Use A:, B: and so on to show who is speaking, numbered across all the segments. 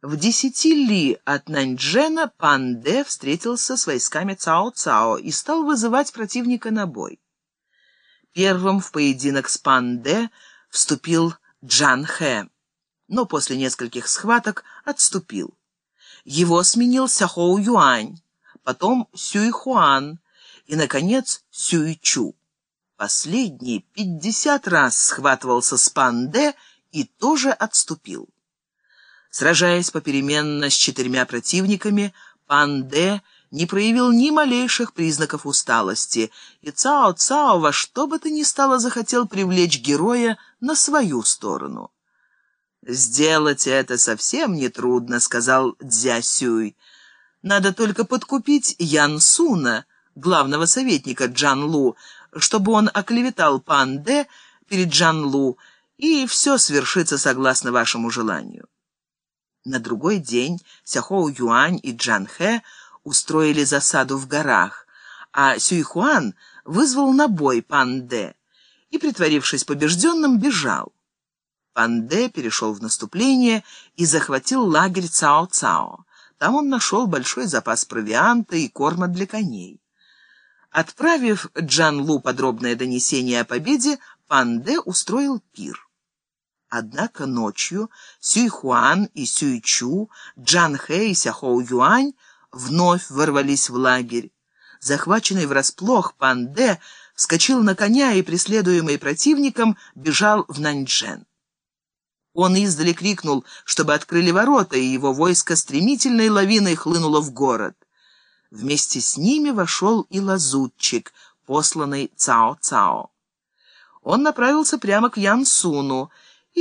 A: В десяти ли от Наньчжена Пан Дэ встретился с войсками Цао-Цао и стал вызывать противника на бой. Первым в поединок с Пан Дэ вступил Джан Хэ, но после нескольких схваток отступил. Его сменил Сяхоу Юань, потом Сюй Хуан и, наконец, Сюй Чу. Последний пятьдесят раз схватывался с Пан Дэ и тоже отступил. Сражаясь попеременно с четырьмя противниками, Пан Дэ не проявил ни малейших признаков усталости, и Цао Цао во что бы то ни стало захотел привлечь героя на свою сторону. «Сделать это совсем нетрудно», — сказал Дзя Сюй. «Надо только подкупить Ян Суна, главного советника Джан Лу, чтобы он оклеветал Пан Дэ перед Джан Лу, и все свершится согласно вашему желанию». На другой день Сяхоу Юань и Джан Хэ устроили засаду в горах, а Сюй Хуан вызвал на бой Пан Дэ и, притворившись побежденным, бежал. Пан Дэ перешел в наступление и захватил лагерь Цао-Цао. Там он нашел большой запас провианта и корма для коней. Отправив Джан Лу подробное донесение о победе, Пан Дэ устроил пир. Однако ночью Сюй Хуан и Сюй Чу, Джан Хэ и Сяхоу Юань вновь ворвались в лагерь. Захваченный врасплох Пан Дэ вскочил на коня и, преследуемый противником, бежал в Наньчжэн. Он издали крикнул, чтобы открыли ворота, и его войско стремительной лавиной хлынуло в город. Вместе с ними вошел и лазутчик, посланный Цао-Цао. Он направился прямо к Ян Суну,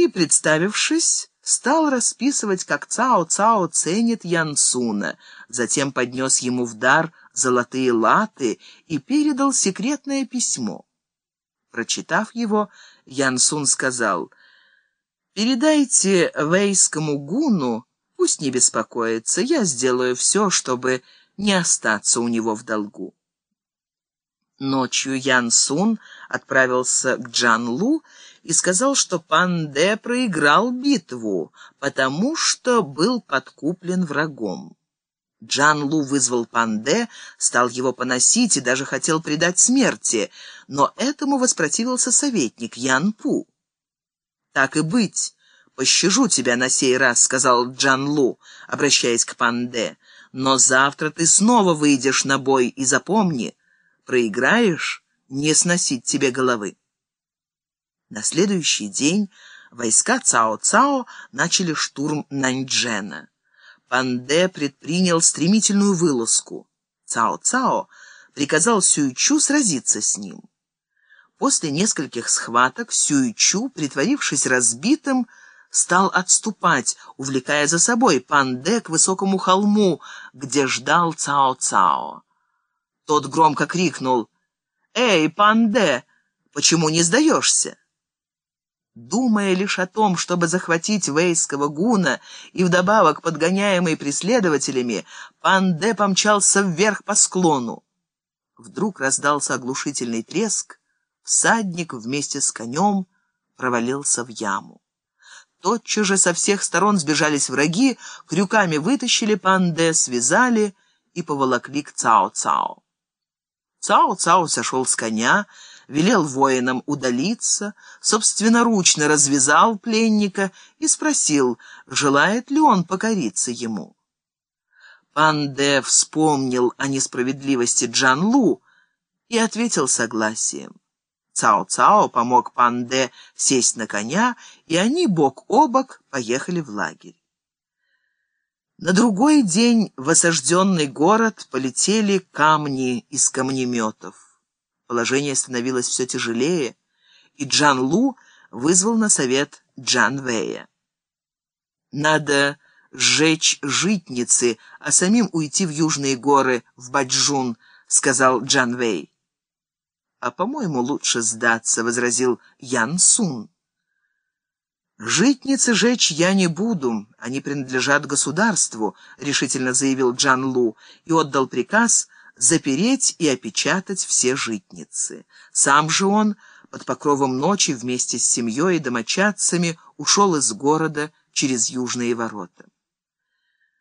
A: и, представившись, стал расписывать, как Цао-Цао ценит Янсуна, затем поднес ему в дар золотые латы и передал секретное письмо. Прочитав его, Янсун сказал, «Передайте вейскому гуну, пусть не беспокоится, я сделаю все, чтобы не остаться у него в долгу». Ночью Ян Сун отправился к Джан Лу и сказал, что Пан Дэ проиграл битву, потому что был подкуплен врагом. Джан Лу вызвал Пан Дэ, стал его поносить и даже хотел предать смерти, но этому воспротивился советник Ян Пу. «Так и быть, пощажу тебя на сей раз», — сказал Джан Лу, обращаясь к Пан Дэ, «но завтра ты снова выйдешь на бой и запомни, проиграешь — не сносить тебе головы». На следующий день войска Цао-Цао начали штурм Наньчжэна. Панде предпринял стремительную вылазку. Цао-Цао приказал Сюйчу сразиться с ним. После нескольких схваток Сюйчу, притворившись разбитым, стал отступать, увлекая за собой Панде к высокому холму, где ждал Цао-Цао. Тот громко крикнул «Эй, Панде, почему не сдаешься?» Думая лишь о том, чтобы захватить вейского гуна и вдобавок подгоняемый преследователями, пан Де помчался вверх по склону. Вдруг раздался оглушительный треск, всадник вместе с конем провалился в яму. Тотчас же со всех сторон сбежались враги, крюками вытащили пан Де, связали и поволокли к Цао-Цао. Цао-Цао сошел с коня, велел воинам удалиться, собственноручно развязал пленника и спросил, желает ли он покориться ему. Пан Де вспомнил о несправедливости Джан Лу и ответил согласием. Цао-Цао помог Пан Де сесть на коня, и они бок о бок поехали в лагерь. На другой день в осажденный город полетели камни из камнеметов. Положение становилось все тяжелее, и Джан Лу вызвал на совет Джан Вэя. «Надо сжечь житницы, а самим уйти в южные горы, в Баджун», — сказал Джан Вэй. «А, по-моему, лучше сдаться», — возразил Ян Сун. «Житницы жечь я не буду, они принадлежат государству», — решительно заявил Джан Лу и отдал приказ запереть и опечатать все житницы. Сам же он под покровом ночи вместе с семьей и домочадцами ушел из города через южные ворота.